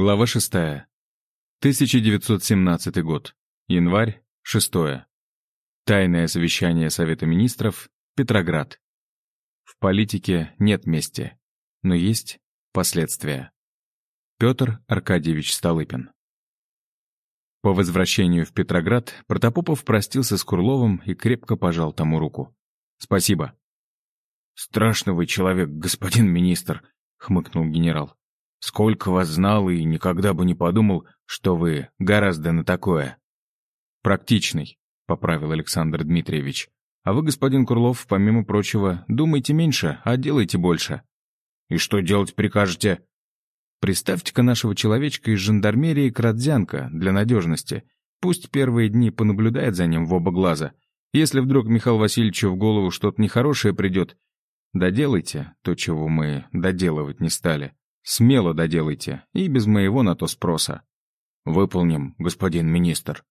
Глава 6. 1917 год. Январь, 6. Тайное совещание Совета Министров, Петроград. В политике нет мести, но есть последствия. Петр Аркадьевич Столыпин. По возвращению в Петроград Протопопов простился с Курловым и крепко пожал тому руку. «Спасибо». «Страшный вы человек, господин министр», — хмыкнул генерал. Сколько вас знал и никогда бы не подумал, что вы гораздо на такое. Практичный, поправил Александр Дмитриевич. А вы, господин Курлов, помимо прочего, думайте меньше, а делайте больше. И что делать прикажете? Представьте-ка нашего человечка из жандармерии Крадзянка для надежности. Пусть первые дни понаблюдает за ним в оба глаза. Если вдруг Михаил Васильевичу в голову что-то нехорошее придет, доделайте то, чего мы доделывать не стали. Смело доделайте, и без моего на то спроса. Выполним, господин министр.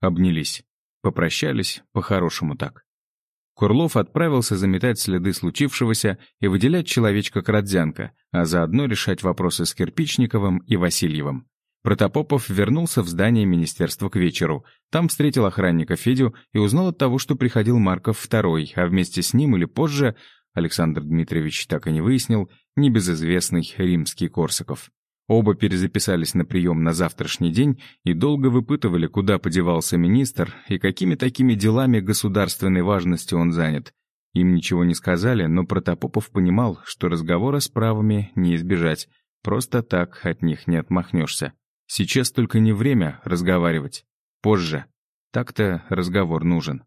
Обнялись. Попрощались, по-хорошему так. Курлов отправился заметать следы случившегося и выделять человечка Крадзянка, а заодно решать вопросы с Кирпичниковым и Васильевым. Протопопов вернулся в здание министерства к вечеру. Там встретил охранника Федю и узнал от того, что приходил Марков II, а вместе с ним или позже Александр Дмитриевич так и не выяснил, небезызвестный римский Корсаков. Оба перезаписались на прием на завтрашний день и долго выпытывали, куда подевался министр и какими такими делами государственной важности он занят. Им ничего не сказали, но Протопопов понимал, что разговора с правыми не избежать. Просто так от них не отмахнешься. Сейчас только не время разговаривать. Позже. Так-то разговор нужен.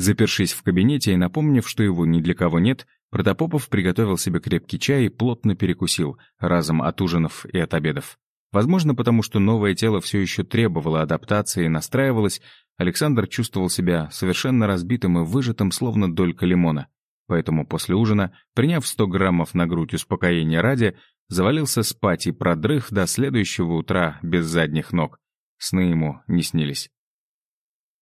Запершись в кабинете и напомнив, что его ни для кого нет, Протопопов приготовил себе крепкий чай и плотно перекусил, разом от ужинов и от обедов. Возможно, потому что новое тело все еще требовало адаптации и настраивалось, Александр чувствовал себя совершенно разбитым и выжатым, словно долька лимона. Поэтому после ужина, приняв 100 граммов на грудь успокоения ради, завалился спать и продрых до следующего утра без задних ног. Сны ему не снились.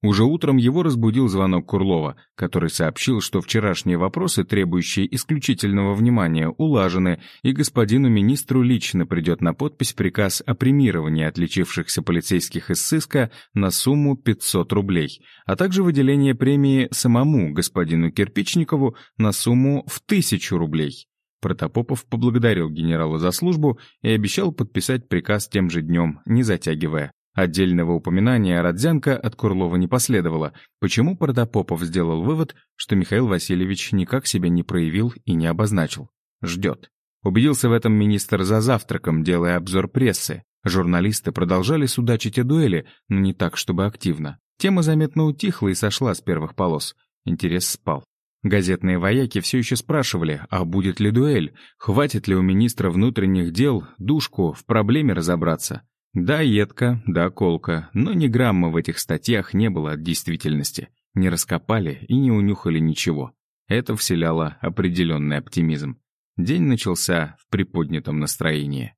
Уже утром его разбудил звонок Курлова, который сообщил, что вчерашние вопросы, требующие исключительного внимания, улажены, и господину министру лично придет на подпись приказ о премировании отличившихся полицейских из сыска на сумму 500 рублей, а также выделение премии самому господину Кирпичникову на сумму в 1000 рублей. Протопопов поблагодарил генерала за службу и обещал подписать приказ тем же днем, не затягивая. Отдельного упоминания Родзянко от Курлова не последовало, почему Протопопов сделал вывод, что Михаил Васильевич никак себя не проявил и не обозначил. Ждет. Убедился в этом министр за завтраком, делая обзор прессы. Журналисты продолжали судачить о дуэли, но не так, чтобы активно. Тема заметно утихла и сошла с первых полос. Интерес спал. Газетные вояки все еще спрашивали, а будет ли дуэль, хватит ли у министра внутренних дел душку в проблеме разобраться. Да, едко, да, колко, но ни грамма в этих статьях не было от действительности. Не раскопали и не унюхали ничего. Это вселяло определенный оптимизм. День начался в приподнятом настроении.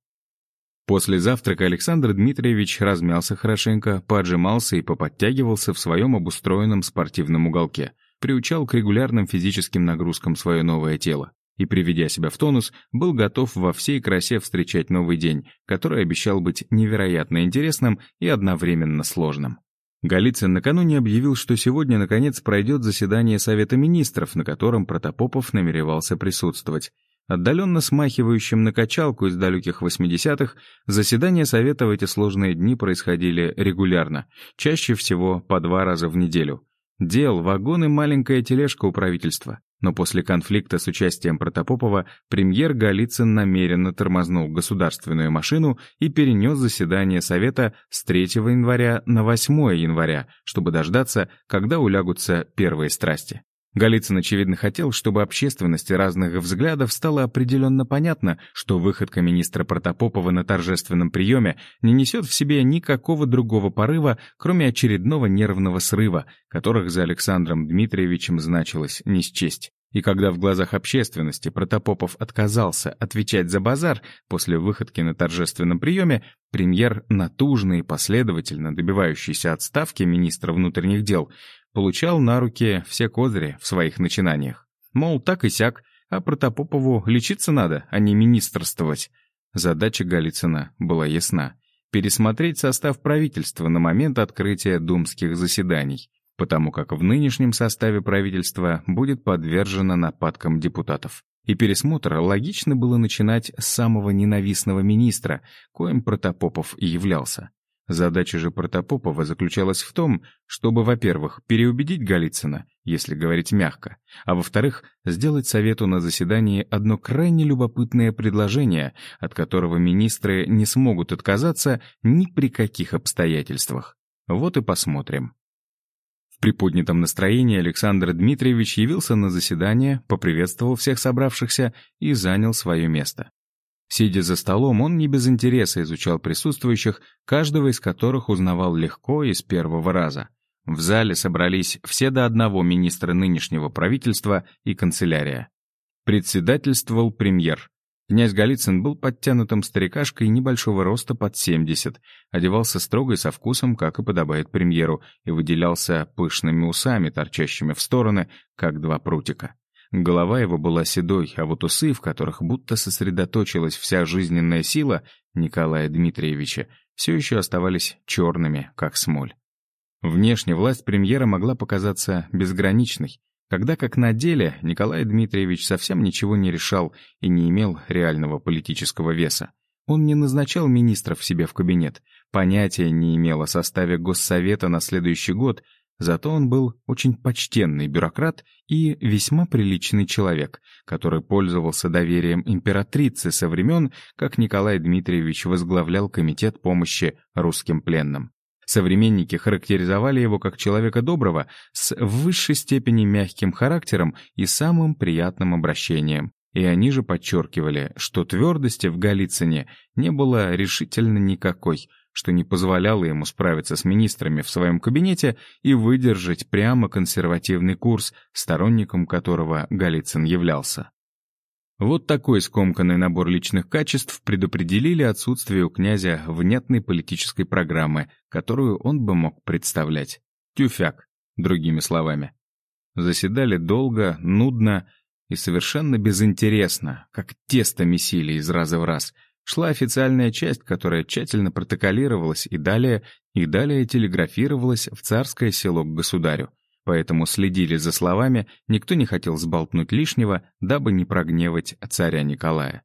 После завтрака Александр Дмитриевич размялся хорошенько, поджимался и поподтягивался в своем обустроенном спортивном уголке, приучал к регулярным физическим нагрузкам свое новое тело и, приведя себя в тонус, был готов во всей красе встречать новый день, который обещал быть невероятно интересным и одновременно сложным. Голицын накануне объявил, что сегодня, наконец, пройдет заседание Совета Министров, на котором Протопопов намеревался присутствовать. Отдаленно смахивающим на качалку из далеких 80-х, заседания Совета в эти сложные дни происходили регулярно, чаще всего по два раза в неделю. Дел, вагон и маленькая тележка у правительства. Но после конфликта с участием Протопопова премьер Голицын намеренно тормознул государственную машину и перенес заседание Совета с 3 января на 8 января, чтобы дождаться, когда улягутся первые страсти. Голицын, очевидно, хотел, чтобы общественности разных взглядов стало определенно понятно, что выходка министра Протопопова на торжественном приеме не несет в себе никакого другого порыва, кроме очередного нервного срыва, которых за Александром Дмитриевичем значилось не счесть. И когда в глазах общественности Протопопов отказался отвечать за базар после выходки на торжественном приеме, премьер, натужный и последовательно добивающийся отставки министра внутренних дел, получал на руки все козыри в своих начинаниях. Мол, так и сяк, а Протопопову лечиться надо, а не министрствовать. Задача Голицына была ясна — пересмотреть состав правительства на момент открытия думских заседаний, потому как в нынешнем составе правительства будет подвержено нападкам депутатов. И пересмотр логично было начинать с самого ненавистного министра, коим Протопопов и являлся. Задача же Протопопова заключалась в том, чтобы, во-первых, переубедить Голицына, если говорить мягко, а во-вторых, сделать Совету на заседании одно крайне любопытное предложение, от которого министры не смогут отказаться ни при каких обстоятельствах. Вот и посмотрим. В приподнятом настроении Александр Дмитриевич явился на заседание, поприветствовал всех собравшихся и занял свое место. Сидя за столом, он не без интереса изучал присутствующих, каждого из которых узнавал легко и с первого раза. В зале собрались все до одного министра нынешнего правительства и канцелярия. Председательствовал премьер. Князь Голицын был подтянутым старикашкой небольшого роста под 70, одевался строго и со вкусом, как и подобает премьеру, и выделялся пышными усами, торчащими в стороны, как два прутика. Голова его была седой, а вот усы, в которых будто сосредоточилась вся жизненная сила Николая Дмитриевича, все еще оставались черными, как смоль. Внешне власть премьера могла показаться безграничной, когда как на деле Николай Дмитриевич совсем ничего не решал и не имел реального политического веса. Он не назначал министров себе в кабинет, понятия не имел о составе Госсовета на следующий год Зато он был очень почтенный бюрократ и весьма приличный человек, который пользовался доверием императрицы со времен, как Николай Дмитриевич возглавлял Комитет помощи русским пленным. Современники характеризовали его как человека доброго, с в высшей степени мягким характером и самым приятным обращением. И они же подчеркивали, что твердости в Голицыне не было решительно никакой – что не позволяло ему справиться с министрами в своем кабинете и выдержать прямо консервативный курс, сторонником которого Голицын являлся. Вот такой скомканный набор личных качеств предопределили отсутствие у князя внятной политической программы, которую он бы мог представлять. Тюфяк, другими словами. Заседали долго, нудно и совершенно безинтересно, как тесто месили из раза в раз — шла официальная часть, которая тщательно протоколировалась и далее, и далее телеграфировалась в царское село к государю. Поэтому следили за словами, никто не хотел сболтнуть лишнего, дабы не прогневать царя Николая.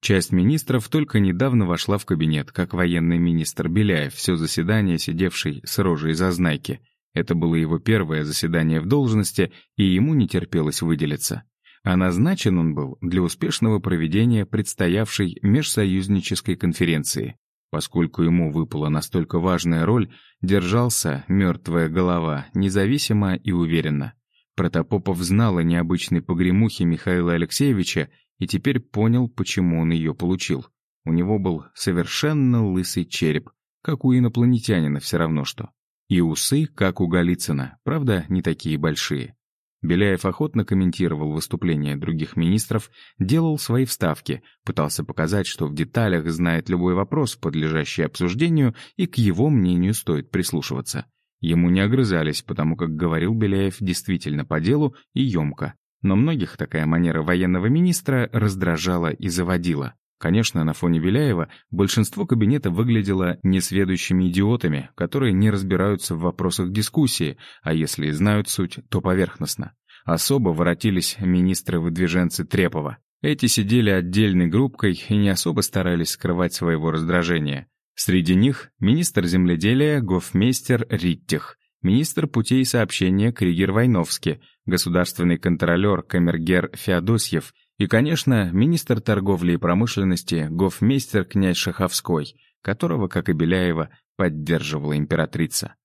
Часть министров только недавно вошла в кабинет, как военный министр Беляев, все заседание сидевший с рожей зазнайки. Это было его первое заседание в должности, и ему не терпелось выделиться а назначен он был для успешного проведения предстоявшей межсоюзнической конференции. Поскольку ему выпала настолько важная роль, держался мертвая голова независимо и уверенно. Протопопов знал о необычной погремухе Михаила Алексеевича и теперь понял, почему он ее получил. У него был совершенно лысый череп, как у инопланетянина все равно что. И усы, как у Голицына, правда, не такие большие. Беляев охотно комментировал выступления других министров, делал свои вставки, пытался показать, что в деталях знает любой вопрос, подлежащий обсуждению, и к его мнению стоит прислушиваться. Ему не огрызались, потому как говорил Беляев действительно по делу и емко. Но многих такая манера военного министра раздражала и заводила. Конечно, на фоне Беляева большинство кабинета выглядело несведущими идиотами, которые не разбираются в вопросах дискуссии, а если и знают суть, то поверхностно. Особо воротились министры-выдвиженцы Трепова. Эти сидели отдельной группкой и не особо старались скрывать своего раздражения. Среди них министр земледелия гофмейстер Риттих, министр путей сообщения Кригер Войновский, государственный контролер Камергер Феодосьев — и, конечно, министр торговли и промышленности, гофмейстер князь Шаховской, которого, как и Беляева, поддерживала императрица.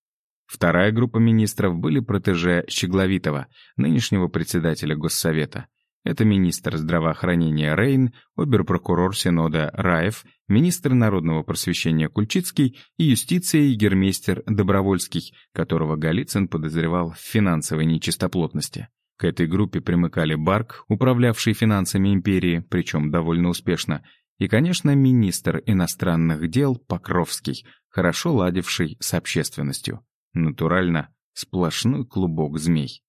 Вторая группа министров были протеже Щегловитова, нынешнего председателя Госсовета. Это министр здравоохранения Рейн, оберпрокурор Синода Раев, министр народного просвещения Кульчицкий и юстиции егермейстер Добровольский, которого Голицын подозревал в финансовой нечистоплотности. К этой группе примыкали Барк, управлявший финансами империи, причем довольно успешно, и, конечно, министр иностранных дел Покровский, хорошо ладивший с общественностью. Натурально, сплошной клубок змей.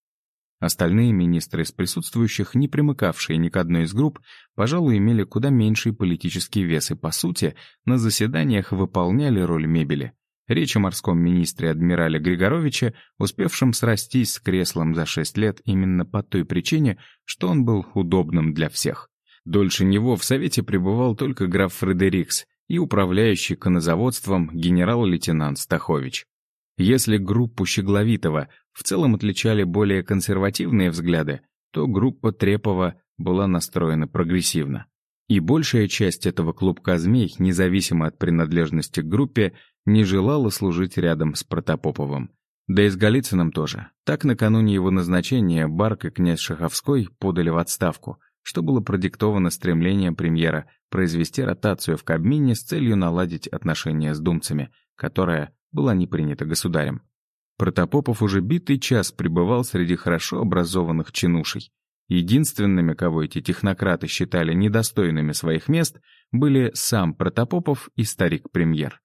Остальные министры из присутствующих, не примыкавшие ни к одной из групп, пожалуй, имели куда меньший политический вес и, по сути, на заседаниях выполняли роль мебели. Речь о морском министре адмирале Григоровиче, успевшем срастись с креслом за шесть лет именно по той причине, что он был удобным для всех. Дольше него в Совете пребывал только граф Фредерикс и управляющий конозаводством генерал-лейтенант Стахович. Если группу Щегловитова в целом отличали более консервативные взгляды, то группа Трепова была настроена прогрессивно. И большая часть этого клубка змей, независимо от принадлежности к группе, не желала служить рядом с Протопоповым. Да и с Голицыным тоже. Так накануне его назначения Барк и князь Шаховской подали в отставку, что было продиктовано стремлением премьера произвести ротацию в Кабмине с целью наладить отношения с думцами, которая была не принята государем. Протопопов уже битый час пребывал среди хорошо образованных чинушей. Единственными, кого эти технократы считали недостойными своих мест, были сам Протопопов и старик-премьер.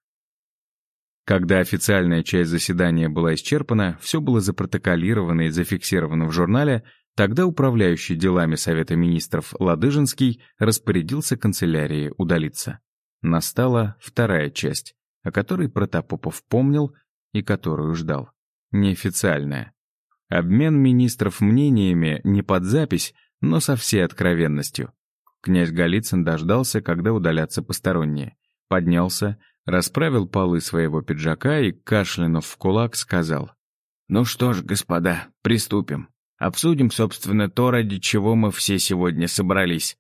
Когда официальная часть заседания была исчерпана, все было запротоколировано и зафиксировано в журнале, тогда управляющий делами Совета Министров Ладыжинский распорядился канцелярии удалиться. Настала вторая часть, о которой Протопопов помнил и которую ждал. Неофициальная. Обмен министров мнениями не под запись, но со всей откровенностью. Князь Голицын дождался, когда удалятся посторонние. Поднялся, расправил полы своего пиджака и, кашлянув в кулак, сказал. «Ну что ж, господа, приступим. Обсудим, собственно, то, ради чего мы все сегодня собрались».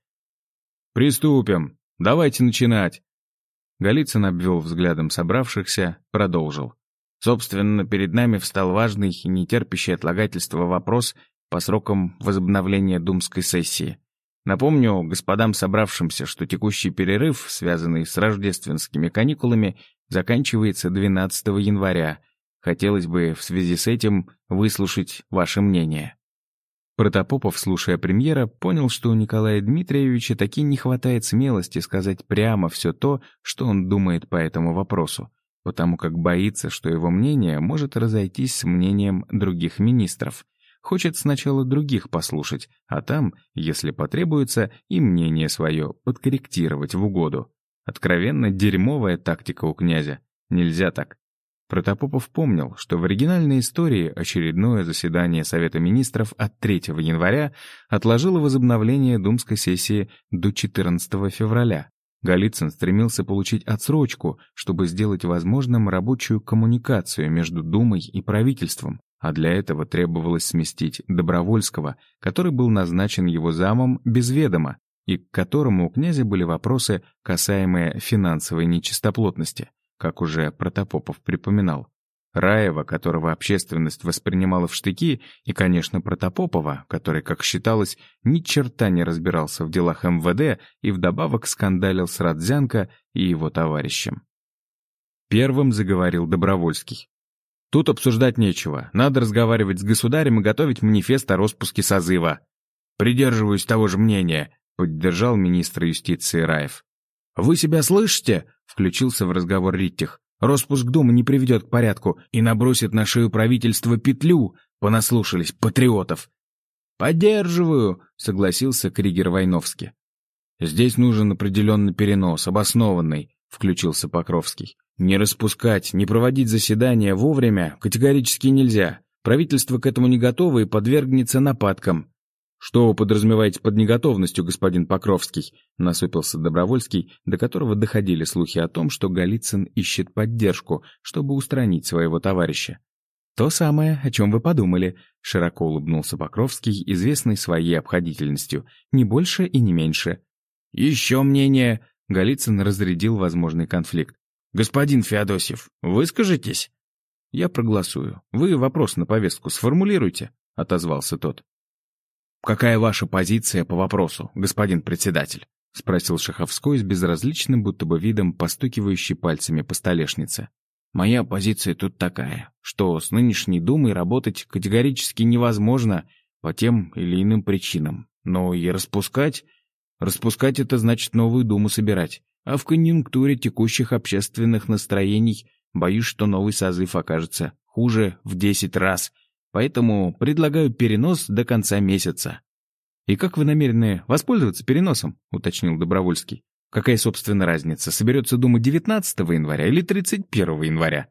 «Приступим. Давайте начинать». Голицын обвел взглядом собравшихся, продолжил. Собственно, перед нами встал важный и нетерпящий отлагательства вопрос по срокам возобновления думской сессии. Напомню господам собравшимся, что текущий перерыв, связанный с рождественскими каникулами, заканчивается 12 января. Хотелось бы в связи с этим выслушать ваше мнение. Протопопов, слушая премьера, понял, что у Николая Дмитриевича таки не хватает смелости сказать прямо все то, что он думает по этому вопросу, потому как боится, что его мнение может разойтись с мнением других министров. Хочет сначала других послушать, а там, если потребуется, и мнение свое подкорректировать в угоду. Откровенно дерьмовая тактика у князя. Нельзя так. Протопопов помнил, что в оригинальной истории очередное заседание Совета Министров от 3 января отложило возобновление думской сессии до 14 февраля. Голицын стремился получить отсрочку, чтобы сделать возможным рабочую коммуникацию между Думой и правительством, а для этого требовалось сместить Добровольского, который был назначен его замом без ведома, и к которому у князя были вопросы, касаемые финансовой нечистоплотности как уже Протопопов припоминал. Раева, которого общественность воспринимала в штыки, и, конечно, Протопопова, который, как считалось, ни черта не разбирался в делах МВД и вдобавок скандалил с Радзянко и его товарищем. Первым заговорил Добровольский. «Тут обсуждать нечего. Надо разговаривать с государем и готовить манифест о распуске созыва». «Придерживаюсь того же мнения», — поддержал министр юстиции Раев. «Вы себя слышите?» — включился в разговор Риттих. «Роспуск Думы не приведет к порядку и набросит на шею правительства петлю. Понаслушались патриотов». «Поддерживаю», — согласился Кригер Войновский. «Здесь нужен определенный перенос, обоснованный», — включился Покровский. «Не распускать, не проводить заседания вовремя категорически нельзя. Правительство к этому не готово и подвергнется нападкам. «Что вы подразумеваете под неготовностью, господин Покровский?» — насупился Добровольский, до которого доходили слухи о том, что Голицын ищет поддержку, чтобы устранить своего товарища. «То самое, о чем вы подумали», — широко улыбнулся Покровский, известный своей обходительностью. «Не больше и не меньше». «Еще мнение», — Голицын разрядил возможный конфликт. «Господин Феодосьев, выскажитесь?» «Я проголосую. Вы вопрос на повестку сформулируйте», — отозвался тот. «Какая ваша позиция по вопросу, господин председатель?» — спросил Шаховской с безразличным, будто бы видом, постукивающий пальцами по столешнице. «Моя позиция тут такая, что с нынешней Думой работать категорически невозможно по тем или иным причинам. Но и распускать... Распускать — это значит новую Думу собирать. А в конъюнктуре текущих общественных настроений боюсь, что новый созыв окажется хуже в десять раз. поэтому предлагаю перенос до конца месяца». «И как вы намерены воспользоваться переносом?» — уточнил Добровольский. «Какая, собственно, разница, соберется Дума 19 января или 31 января?»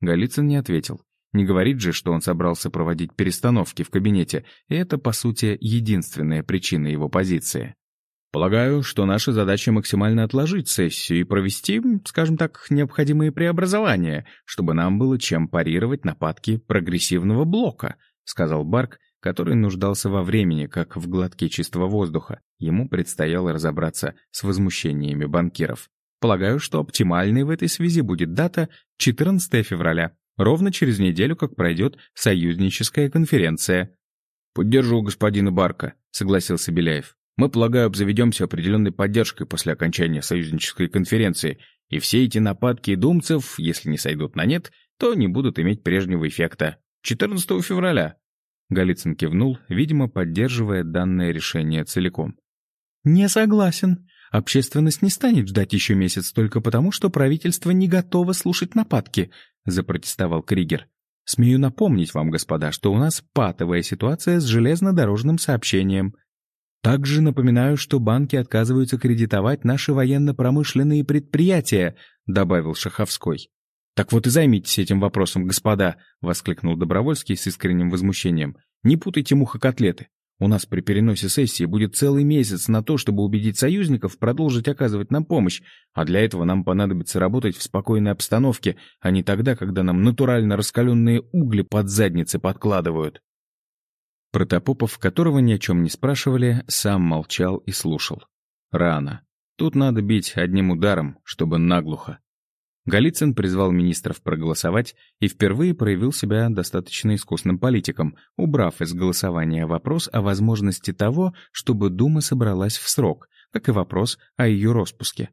Голицын не ответил. Не говорит же, что он собрался проводить перестановки в кабинете, и это, по сути, единственная причина его позиции. Полагаю, что наша задача максимально отложить сессию и провести, скажем так, необходимые преобразования, чтобы нам было чем парировать нападки прогрессивного блока, сказал Барк, который нуждался во времени, как в глотке чистого воздуха. Ему предстояло разобраться с возмущениями банкиров. Полагаю, что оптимальной в этой связи будет дата 14 февраля, ровно через неделю, как пройдет союзническая конференция. «Поддержу господина Барка», — согласился Беляев. Мы, полагаю, обзаведемся определенной поддержкой после окончания союзнической конференции, и все эти нападки думцев, если не сойдут на нет, то не будут иметь прежнего эффекта. 14 февраля. Голицын кивнул, видимо, поддерживая данное решение целиком. «Не согласен. Общественность не станет ждать еще месяц только потому, что правительство не готово слушать нападки», — запротестовал Кригер. «Смею напомнить вам, господа, что у нас патовая ситуация с железнодорожным сообщением». Также напоминаю, что банки отказываются кредитовать наши военно-промышленные предприятия», — добавил Шаховской. «Так вот и займитесь этим вопросом, господа», — воскликнул Добровольский с искренним возмущением. «Не путайте мухокотлеты. У нас при переносе сессии будет целый месяц на то, чтобы убедить союзников продолжить оказывать нам помощь, а для этого нам понадобится работать в спокойной обстановке, а не тогда, когда нам натурально раскаленные угли под задницы подкладывают». Протопопов, которого ни о чем не спрашивали, сам молчал и слушал. Рано. Тут надо бить одним ударом, чтобы наглухо. Голицын призвал министров проголосовать и впервые проявил себя достаточно искусным политиком, убрав из голосования вопрос о возможности того, чтобы Дума собралась в срок, как и вопрос о ее распуске.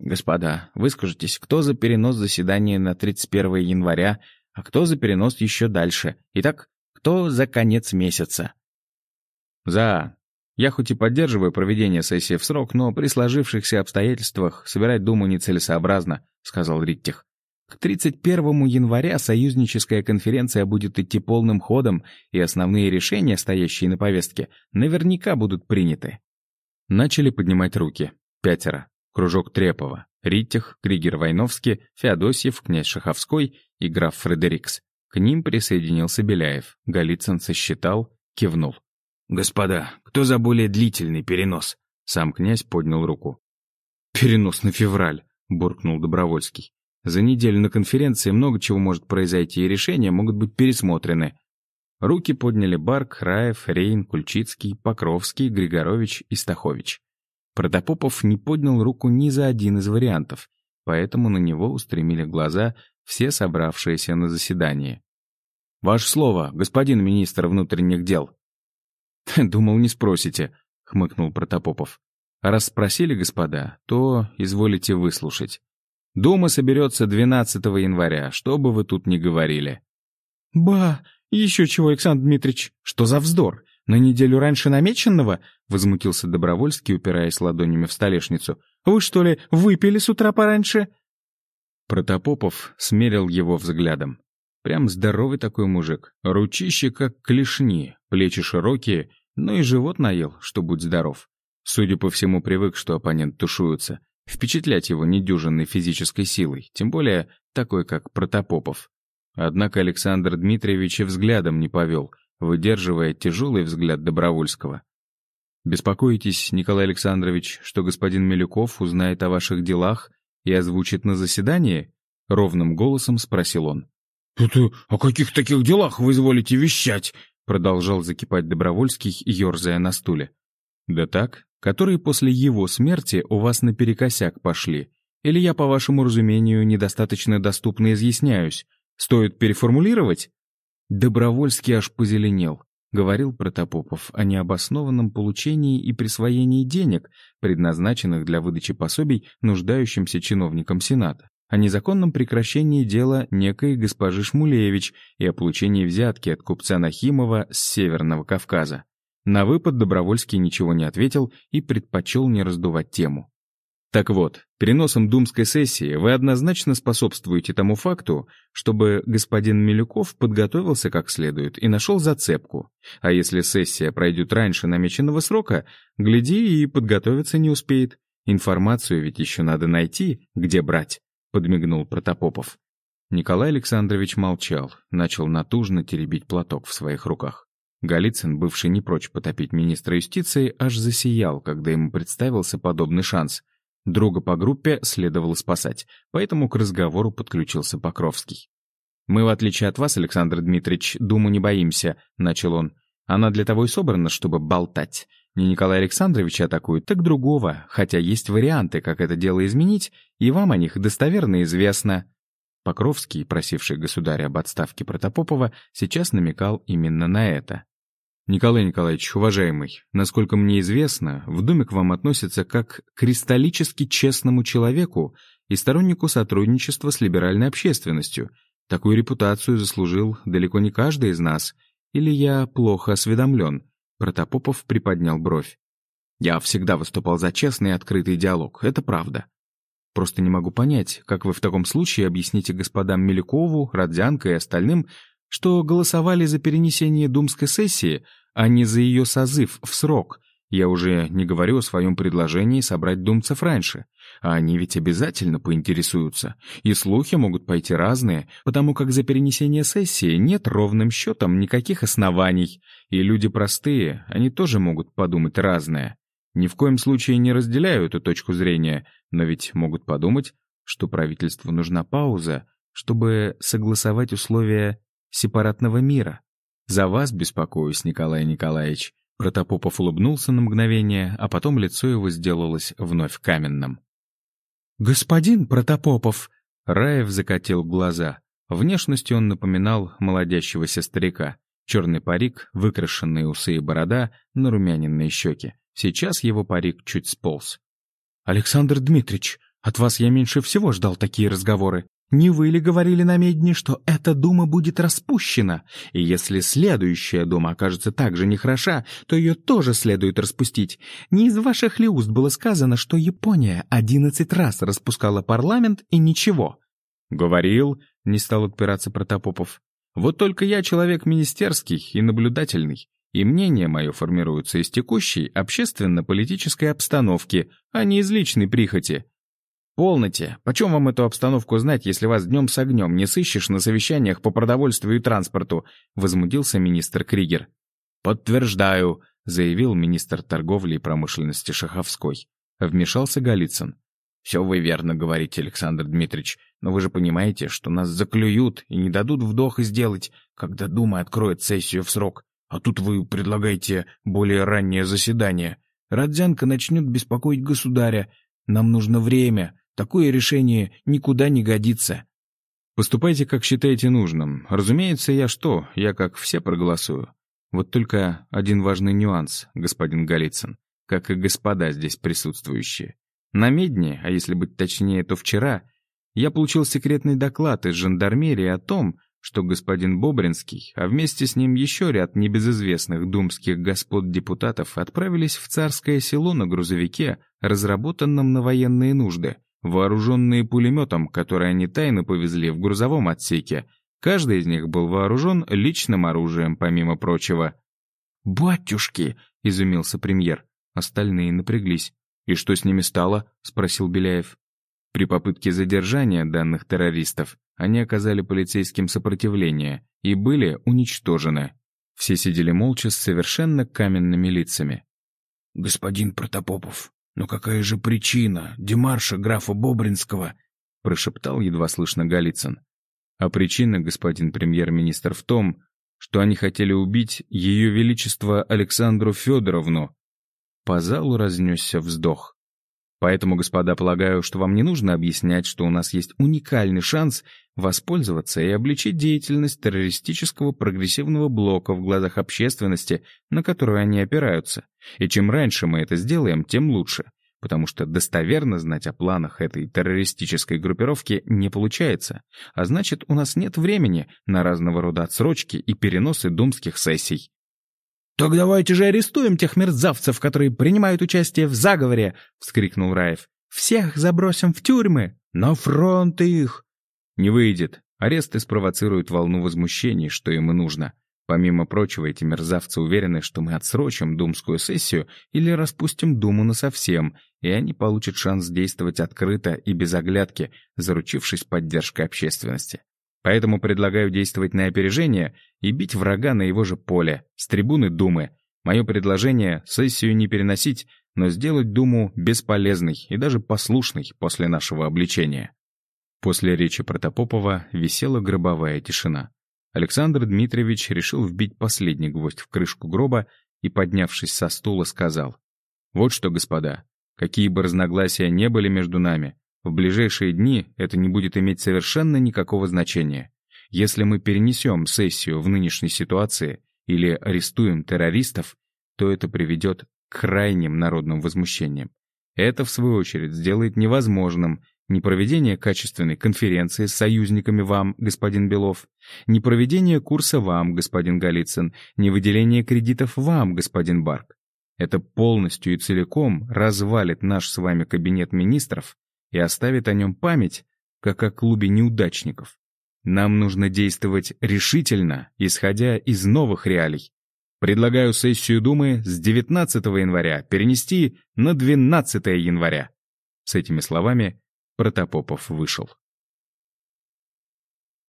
«Господа, выскажитесь, кто за перенос заседания на 31 января, а кто за перенос еще дальше? Итак, кто за конец месяца. За. Я хоть и поддерживаю проведение сессии в срок, но при сложившихся обстоятельствах собирать Думу нецелесообразно, сказал Риттих. К 31 января союзническая конференция будет идти полным ходом, и основные решения, стоящие на повестке, наверняка будут приняты. Начали поднимать руки. Пятеро. Кружок Трепова. Риттих, Кригер Войновский, Феодосьев, князь Шаховской и граф Фредерикс. К ним присоединился Беляев. Голицын сосчитал, кивнул. «Господа, кто за более длительный перенос?» Сам князь поднял руку. «Перенос на февраль», — буркнул Добровольский. «За неделю на конференции много чего может произойти, и решения могут быть пересмотрены». Руки подняли Барк, Раев, Рейн, Кульчицкий, Покровский, Григорович и Стахович. Протопопов не поднял руку ни за один из вариантов, поэтому на него устремили глаза все собравшиеся на заседании. «Ваше слово, господин министр внутренних дел». «Думал, не спросите», — хмыкнул Протопопов. «А раз спросили, господа, то изволите выслушать. Дума соберется 12 января, что бы вы тут ни говорили». «Ба, еще чего, Александр Дмитриевич, что за вздор? На неделю раньше намеченного?» — возмутился Добровольский, упираясь ладонями в столешницу. «Вы что ли, выпили с утра пораньше?» Протопопов смерил его взглядом. Прям здоровый такой мужик. Ручище как клешни, плечи широкие, но и живот наел, что будь здоров. Судя по всему, привык, что оппонент тушуется. Впечатлять его недюжинной физической силой, тем более такой, как Протопопов. Однако Александр Дмитриевич и взглядом не повел, выдерживая тяжелый взгляд Добровольского. «Беспокоитесь, Николай Александрович, что господин Милюков узнает о ваших делах и озвучит на заседании?» — ровным голосом спросил он. «Это о каких таких делах вы изволите вещать?» — продолжал закипать Добровольский, ерзая на стуле. «Да так, которые после его смерти у вас наперекосяк пошли. Или я, по вашему разумению, недостаточно доступно изъясняюсь? Стоит переформулировать?» Добровольский аж позеленел говорил Протопопов о необоснованном получении и присвоении денег, предназначенных для выдачи пособий нуждающимся чиновникам Сената, о незаконном прекращении дела некой госпожи Шмулевич и о получении взятки от купца Нахимова с Северного Кавказа. На выпад Добровольский ничего не ответил и предпочел не раздувать тему. Так вот, переносом думской сессии вы однозначно способствуете тому факту, чтобы господин Милюков подготовился как следует и нашел зацепку. А если сессия пройдет раньше намеченного срока, гляди и подготовиться не успеет. Информацию ведь еще надо найти, где брать, подмигнул Протопопов. Николай Александрович молчал, начал натужно теребить платок в своих руках. Голицын, бывший не прочь потопить министра юстиции, аж засиял, когда ему представился подобный шанс. Друга по группе следовало спасать, поэтому к разговору подключился Покровский. «Мы, в отличие от вас, Александр Дмитриевич, Думу не боимся», — начал он. «Она для того и собрана, чтобы болтать. Не Николая Александровича атакуют, так другого, хотя есть варианты, как это дело изменить, и вам о них достоверно известно». Покровский, просивший государя об отставке Протопопова, сейчас намекал именно на это. Николай Николаевич, уважаемый, насколько мне известно, в Думе к вам относятся как к кристаллически честному человеку и стороннику сотрудничества с либеральной общественностью. Такую репутацию заслужил далеко не каждый из нас. Или я плохо осведомлен? Протопопов приподнял бровь. Я всегда выступал за честный и открытый диалог, это правда. Просто не могу понять, как вы в таком случае объясните господам Мелюкову, Родзянко и остальным, что голосовали за перенесение думской сессии, а не за ее созыв в срок. Я уже не говорю о своем предложении собрать думцев раньше. А они ведь обязательно поинтересуются. И слухи могут пойти разные, потому как за перенесение сессии нет ровным счетом никаких оснований. И люди простые, они тоже могут подумать разное. Ни в коем случае не разделяю эту точку зрения, но ведь могут подумать, что правительству нужна пауза, чтобы согласовать условия сепаратного мира. За вас беспокоюсь, Николай Николаевич». Протопопов улыбнулся на мгновение, а потом лицо его сделалось вновь каменным. «Господин Протопопов!» Раев закатил глаза. Внешностью он напоминал молодящегося старика. Черный парик, выкрашенные усы и борода, нарумяненные щеки. Сейчас его парик чуть сполз. «Александр Дмитриевич, от вас я меньше всего ждал такие разговоры. Не вы ли говорили на медне, что эта дума будет распущена? И если следующая дума окажется так же нехороша, то ее тоже следует распустить. Не из ваших ли уст было сказано, что Япония одиннадцать раз распускала парламент и ничего? Говорил, не стал отпираться Протопопов. Вот только я человек министерский и наблюдательный, и мнение мое формируется из текущей общественно-политической обстановки, а не из личной прихоти. «Полноте. Почем вам эту обстановку знать, если вас днем с огнем не сыщешь на совещаниях по продовольствию и транспорту?» — возмутился министр Кригер. «Подтверждаю», — заявил министр торговли и промышленности Шаховской. Вмешался Голицын. «Все вы верно говорите, Александр Дмитриевич, но вы же понимаете, что нас заклюют и не дадут вдох сделать, когда Дума откроет сессию в срок. А тут вы предлагаете более раннее заседание. Родзянко начнет беспокоить государя. Нам нужно время, Такое решение никуда не годится. Поступайте, как считаете нужным. Разумеется, я что, я как все проголосую. Вот только один важный нюанс, господин Голицын, как и господа здесь присутствующие. На Медне, а если быть точнее, то вчера, я получил секретный доклад из жандармерии о том, что господин Бобринский, а вместе с ним еще ряд небезызвестных думских господ-депутатов отправились в царское село на грузовике, разработанном на военные нужды вооруженные пулеметом, который они тайно повезли в грузовом отсеке. Каждый из них был вооружен личным оружием, помимо прочего. «Батюшки!» — изумился премьер. Остальные напряглись. «И что с ними стало?» — спросил Беляев. При попытке задержания данных террористов они оказали полицейским сопротивление и были уничтожены. Все сидели молча с совершенно каменными лицами. «Господин Протопопов, «Но какая же причина демарша графа Бобринского?» — прошептал едва слышно Голицын. «А причина, господин премьер-министр, в том, что они хотели убить ее величество Александру Федоровну». По залу разнесся вздох. Поэтому, господа, полагаю, что вам не нужно объяснять, что у нас есть уникальный шанс воспользоваться и обличить деятельность террористического прогрессивного блока в глазах общественности, на которую они опираются. И чем раньше мы это сделаем, тем лучше, потому что достоверно знать о планах этой террористической группировки не получается, а значит, у нас нет времени на разного рода отсрочки и переносы думских сессий. «Так давайте же арестуем тех мерзавцев, которые принимают участие в заговоре!» — вскрикнул Раев. Всех забросим в тюрьмы! На фронт их!» Не выйдет. Аресты спровоцируют волну возмущений, что им и нужно. Помимо прочего, эти мерзавцы уверены, что мы отсрочим думскую сессию или распустим думу насовсем, и они получат шанс действовать открыто и без оглядки, заручившись поддержкой общественности. Поэтому предлагаю действовать на опережение и бить врага на его же поле, с трибуны Думы. Мое предложение — сессию не переносить, но сделать Думу бесполезной и даже послушной после нашего обличения. После речи Протопопова висела гробовая тишина. Александр Дмитриевич решил вбить последний гвоздь в крышку гроба и, поднявшись со стула, сказал, «Вот что, господа, какие бы разногласия не были между нами, в ближайшие дни это не будет иметь совершенно никакого значения. Если мы перенесем сессию в нынешней ситуации или арестуем террористов, то это приведет к крайним народным возмущениям. Это, в свою очередь, сделает невозможным ни проведение качественной конференции с союзниками вам, господин Белов, ни проведение курса вам, господин Голицын, ни выделение кредитов вам, господин Барк. Это полностью и целиком развалит наш с вами кабинет министров и оставит о нем память, как о клубе неудачников. Нам нужно действовать решительно, исходя из новых реалий. Предлагаю сессию Думы с 19 января перенести на 12 января. С этими словами Протопопов вышел.